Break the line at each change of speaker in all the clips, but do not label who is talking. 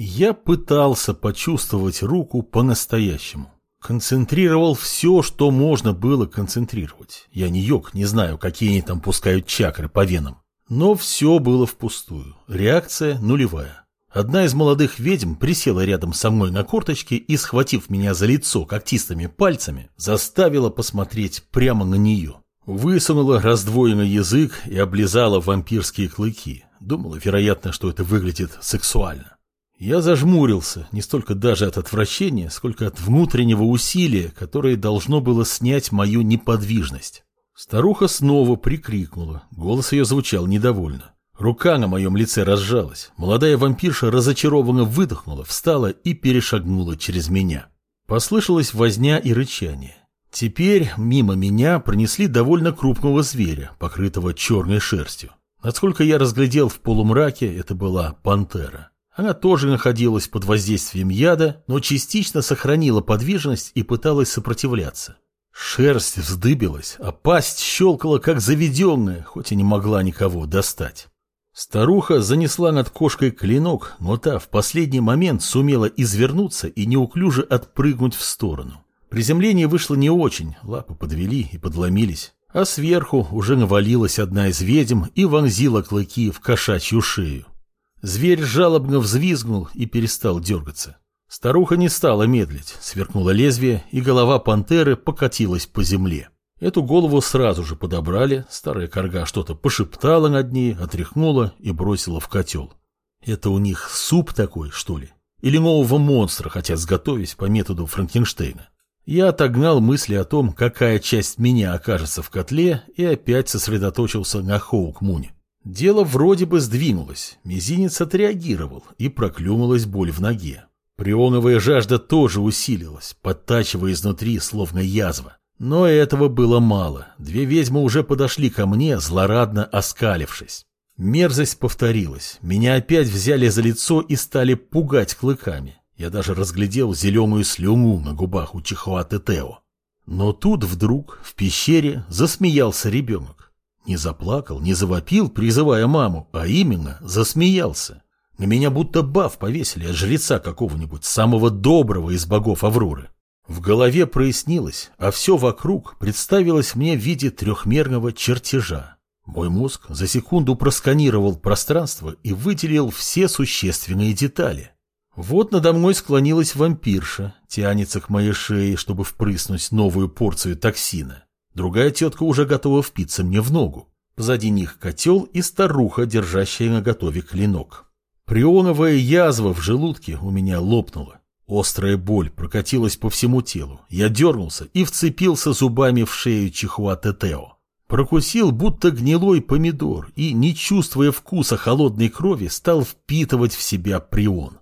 Я пытался почувствовать руку по-настоящему. Концентрировал все, что можно было концентрировать. Я не йог, не знаю, какие они там пускают чакры по венам. Но все было впустую. Реакция нулевая. Одна из молодых ведьм присела рядом со мной на корточке и, схватив меня за лицо когтистыми пальцами, заставила посмотреть прямо на нее. Высунула раздвоенный язык и облизала вампирские клыки. Думала, вероятно, что это выглядит сексуально. Я зажмурился, не столько даже от отвращения, сколько от внутреннего усилия, которое должно было снять мою неподвижность. Старуха снова прикрикнула, голос ее звучал недовольно. Рука на моем лице разжалась, молодая вампирша разочарованно выдохнула, встала и перешагнула через меня. Послышалась возня и рычание. Теперь мимо меня пронесли довольно крупного зверя, покрытого черной шерстью. Насколько я разглядел в полумраке, это была пантера. Она тоже находилась под воздействием яда, но частично сохранила подвижность и пыталась сопротивляться. Шерсть вздыбилась, а пасть щелкала, как заведенная, хоть и не могла никого достать. Старуха занесла над кошкой клинок, но та в последний момент сумела извернуться и неуклюже отпрыгнуть в сторону. Приземление вышло не очень, лапы подвели и подломились, а сверху уже навалилась одна из ведьм и вонзила клыки в кошачью шею. Зверь жалобно взвизгнул и перестал дергаться. Старуха не стала медлить, сверкнуло лезвие, и голова пантеры покатилась по земле. Эту голову сразу же подобрали, старая корга что-то пошептала над ней, отряхнула и бросила в котел. Это у них суп такой, что ли? Или нового монстра хотят сготовить по методу Франкенштейна? Я отогнал мысли о том, какая часть меня окажется в котле, и опять сосредоточился на Хоук-Муне. Дело вроде бы сдвинулось, мизинец отреагировал и проклюнулась боль в ноге. Прионовая жажда тоже усилилась, подтачивая изнутри, словно язва. Но этого было мало. Две ведьмы уже подошли ко мне, злорадно оскалившись. Мерзость повторилась. Меня опять взяли за лицо и стали пугать клыками. Я даже разглядел зеленую слюну на губах у Чихуатетео. Но тут вдруг в пещере засмеялся ребенок. Не заплакал, не завопил, призывая маму, а именно засмеялся. На меня будто баф повесили от жреца какого-нибудь, самого доброго из богов Авроры. В голове прояснилось, а все вокруг представилось мне в виде трехмерного чертежа. Мой мозг за секунду просканировал пространство и выделил все существенные детали. Вот надо мной склонилась вампирша, тянется к моей шее, чтобы впрыснуть новую порцию токсина. Другая тетка уже готова впиться мне в ногу. Позади них котел и старуха, держащая на готове клинок. Прионовая язва в желудке у меня лопнула. Острая боль прокатилась по всему телу. Я дернулся и вцепился зубами в шею Чихуа-Тетео. Прокусил, будто гнилой помидор, и, не чувствуя вкуса холодной крови, стал впитывать в себя прион.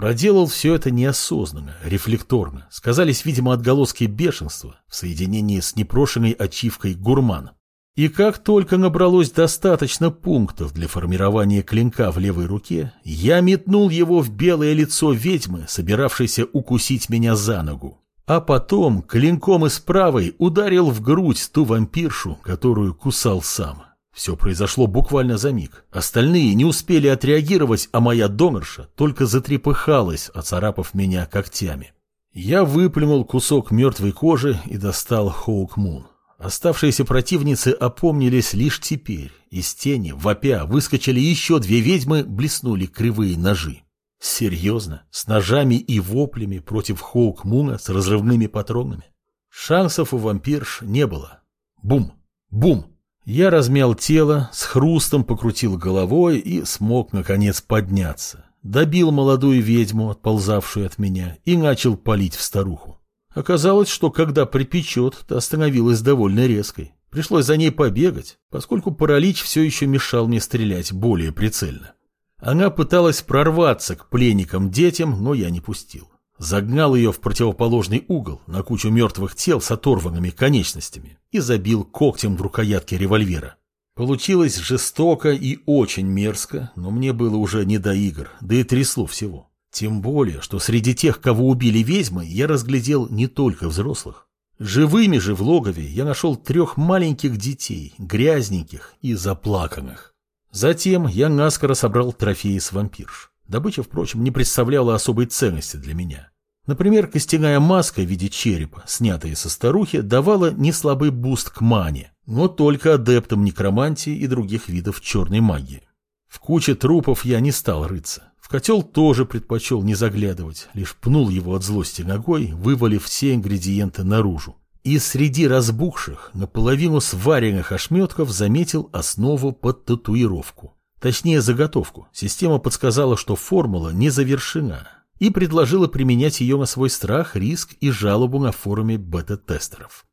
Проделал все это неосознанно, рефлекторно. Сказались, видимо, отголоски бешенства в соединении с непрошенной ачивкой гурмана. И как только набралось достаточно пунктов для формирования клинка в левой руке, я метнул его в белое лицо ведьмы, собиравшейся укусить меня за ногу. А потом клинком из правой ударил в грудь ту вампиршу, которую кусал сам. Все произошло буквально за миг. Остальные не успели отреагировать, а моя донорша только затрепыхалась, оцарапав меня когтями. Я выплюнул кусок мертвой кожи и достал Хоук Мун. Оставшиеся противницы опомнились лишь теперь. Из тени, вопя, выскочили еще две ведьмы, блеснули кривые ножи. Серьезно? С ножами и воплями против Хоук Муна с разрывными патронами? Шансов у вампирш не было. Бум! Бум! Я размял тело, с хрустом покрутил головой и смог, наконец, подняться. Добил молодую ведьму, отползавшую от меня, и начал палить в старуху. Оказалось, что когда припечет, то остановилась довольно резкой. Пришлось за ней побегать, поскольку паралич все еще мешал мне стрелять более прицельно. Она пыталась прорваться к пленникам-детям, но я не пустил загнал ее в противоположный угол на кучу мертвых тел с оторванными конечностями и забил когтем в рукоятке револьвера. Получилось жестоко и очень мерзко, но мне было уже не до игр, да и трясло всего. Тем более, что среди тех, кого убили ведьмы, я разглядел не только взрослых. Живыми же в логове я нашел трех маленьких детей, грязненьких и заплаканных. Затем я наскоро собрал трофеи с вампирш. Добыча, впрочем, не представляла особой ценности для меня. Например, костяная маска в виде черепа, снятая со старухи, давала неслабый буст к мане, но только адептам некромантии и других видов черной магии. В куче трупов я не стал рыться. В котел тоже предпочел не заглядывать, лишь пнул его от злости ногой, вывалив все ингредиенты наружу. И среди разбухших, наполовину сваренных ошметков заметил основу под татуировку. Точнее, заготовку. Система подсказала, что формула не завершена, и предложила применять ее на свой страх, риск и жалобу на форуме бета-тестеров.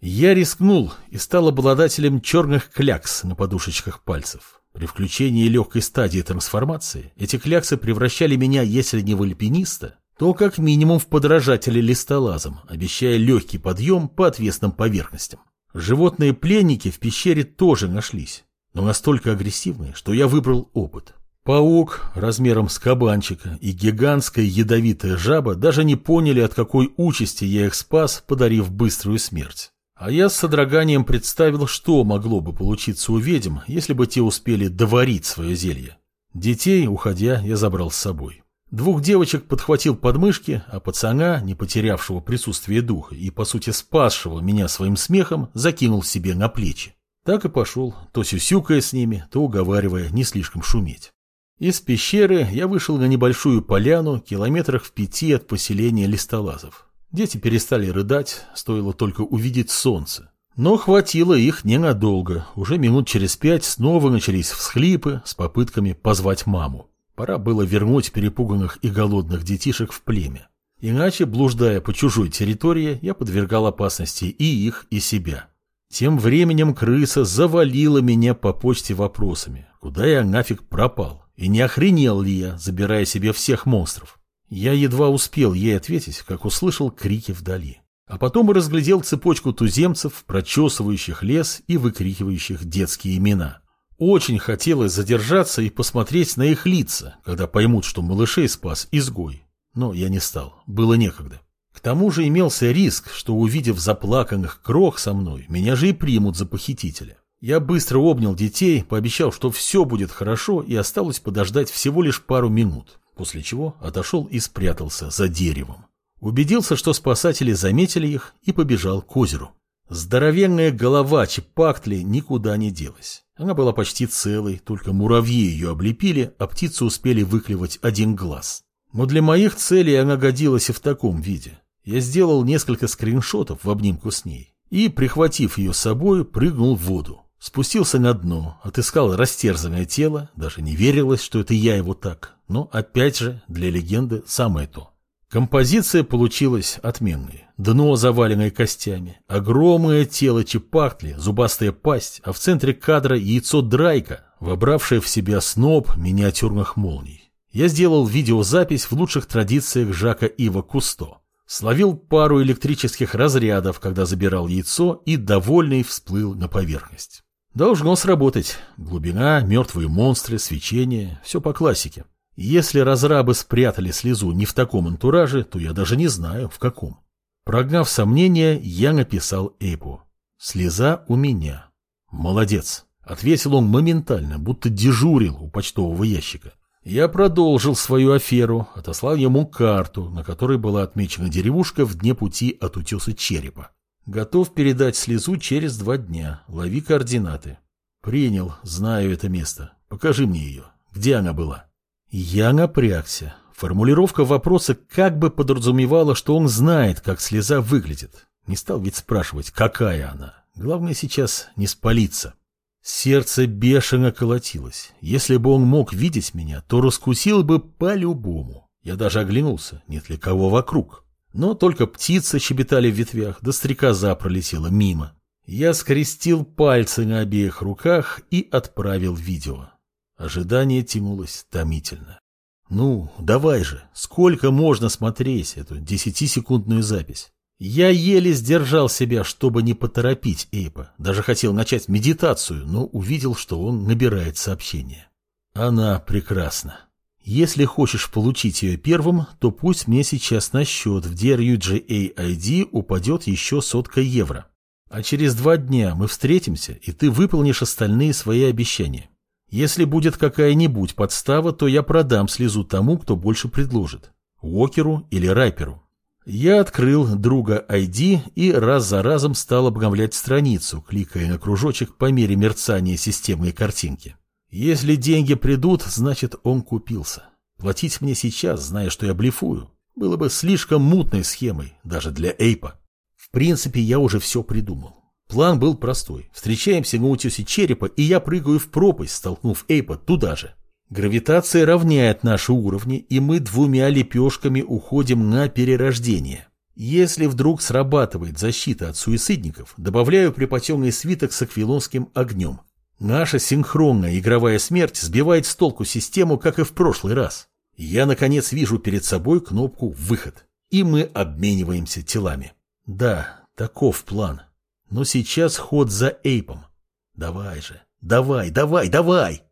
Я рискнул и стал обладателем черных клякс на подушечках пальцев. При включении легкой стадии трансформации эти кляксы превращали меня, если не в альпиниста, то как минимум в подражателя листолазом, обещая легкий подъем по отвесным поверхностям. Животные пленники в пещере тоже нашлись, но настолько агрессивные, что я выбрал опыт. Паук размером с кабанчика и гигантская ядовитая жаба даже не поняли, от какой участи я их спас, подарив быструю смерть. А я с содроганием представил, что могло бы получиться у ведьм, если бы те успели доварить свое зелье. Детей, уходя, я забрал с собой. Двух девочек подхватил подмышки, а пацана, не потерявшего присутствие духа и, по сути, спасшего меня своим смехом, закинул себе на плечи. Так и пошел, то сюсюкая с ними, то уговаривая не слишком шуметь. Из пещеры я вышел на небольшую поляну, километрах в пяти от поселения листолазов. Дети перестали рыдать, стоило только увидеть солнце. Но хватило их ненадолго. Уже минут через пять снова начались всхлипы с попытками позвать маму. Пора было вернуть перепуганных и голодных детишек в племя. Иначе, блуждая по чужой территории, я подвергал опасности и их, и себя. Тем временем крыса завалила меня по почте вопросами, куда я нафиг пропал. И не охренел ли я, забирая себе всех монстров? Я едва успел ей ответить, как услышал крики вдали. А потом разглядел цепочку туземцев, прочесывающих лес и выкрикивающих детские имена. Очень хотелось задержаться и посмотреть на их лица, когда поймут, что малышей спас изгой. Но я не стал, было некогда. К тому же имелся риск, что, увидев заплаканных крох со мной, меня же и примут за похитителя. Я быстро обнял детей, пообещал, что все будет хорошо, и осталось подождать всего лишь пару минут, после чего отошел и спрятался за деревом. Убедился, что спасатели заметили их, и побежал к озеру. Здоровенная голова Чепактли никуда не делась. Она была почти целой, только муравьи ее облепили, а птицы успели выклевать один глаз. Но для моих целей она годилась и в таком виде. Я сделал несколько скриншотов в обнимку с ней и, прихватив ее с собой, прыгнул в воду. Спустился на дно, отыскал растерзанное тело, даже не верилось, что это я его так, но опять же для легенды самое то. Композиция получилась отменной. Дно, заваленное костями, огромное тело чепахтли, зубастая пасть, а в центре кадра яйцо драйка, вобравшее в себя сноп миниатюрных молний. Я сделал видеозапись в лучших традициях Жака Ива Кусто. Словил пару электрических разрядов, когда забирал яйцо, и довольный всплыл на поверхность. Должно сработать. Глубина, мертвые монстры, свечение, все по классике. Если разрабы спрятали слезу не в таком антураже, то я даже не знаю, в каком. Прогнав сомнения, я написал Эйпу. «Слеза у меня». «Молодец», — ответил он моментально, будто дежурил у почтового ящика. Я продолжил свою аферу, отослал ему карту, на которой была отмечена деревушка в дне пути от утеса черепа. Готов передать слезу через два дня. Лови координаты. Принял, знаю это место. Покажи мне ее. Где она была? Я напрягся. Формулировка вопроса как бы подразумевала, что он знает, как слеза выглядит. Не стал ведь спрашивать, какая она. Главное сейчас не спалиться. Сердце бешено колотилось. Если бы он мог видеть меня, то раскусил бы по-любому. Я даже оглянулся, нет ли кого вокруг. Но только птицы щебетали в ветвях, да стрекоза пролетела мимо. Я скрестил пальцы на обеих руках и отправил видео. Ожидание тянулось томительно. Ну, давай же, сколько можно смотреть эту десятисекундную запись? Я еле сдержал себя, чтобы не поторопить Эйпа. Даже хотел начать медитацию, но увидел, что он набирает сообщение. Она прекрасна. Если хочешь получить ее первым, то пусть мне сейчас на счет в DRUGA ID упадет еще сотка евро. А через два дня мы встретимся, и ты выполнишь остальные свои обещания. Если будет какая-нибудь подстава, то я продам слезу тому, кто больше предложит. Уокеру или Райперу. Я открыл друга ID и раз за разом стал обновлять страницу, кликая на кружочек по мере мерцания системы и картинки. Если деньги придут, значит он купился. Платить мне сейчас, зная, что я блефую, было бы слишком мутной схемой, даже для Эйпа. В принципе, я уже все придумал. План был простой. Встречаемся на утесе черепа, и я прыгаю в пропасть, столкнув Эйпа туда же. Гравитация равняет наши уровни, и мы двумя лепешками уходим на перерождение. Если вдруг срабатывает защита от суицидников, добавляю припотемный свиток с аквилонским огнем. Наша синхронная игровая смерть сбивает с толку систему, как и в прошлый раз. Я, наконец, вижу перед собой кнопку «Выход», и мы обмениваемся телами. Да, таков план. Но сейчас ход за Эйпом. Давай же, давай, давай, давай!